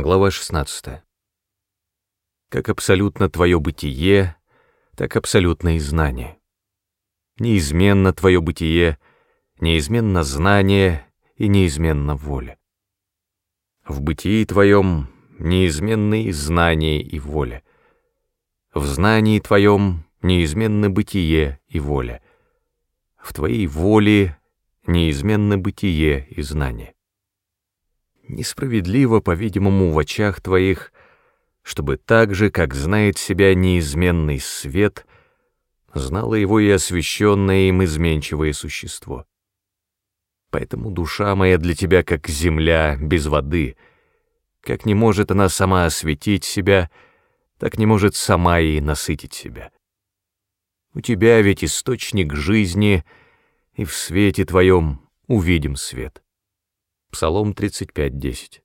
Глава 16. Как абсолютно твое бытие, так абсолютно и знание. Неизменно твое бытие, неизменно знание и неизменно воля. В бытии твоем неизменны и знание и воля. В знании твоем неизменно бытие и воля. В твоей воле неизменно бытие и знание. Несправедливо, по-видимому, в очах твоих, чтобы так же, как знает себя неизменный свет, знало его и освященное им изменчивое существо. Поэтому душа моя для тебя как земля без воды, как не может она сама осветить себя, так не может сама и насытить себя. У тебя ведь источник жизни, и в свете твоем увидим свет. Псалом 35.10.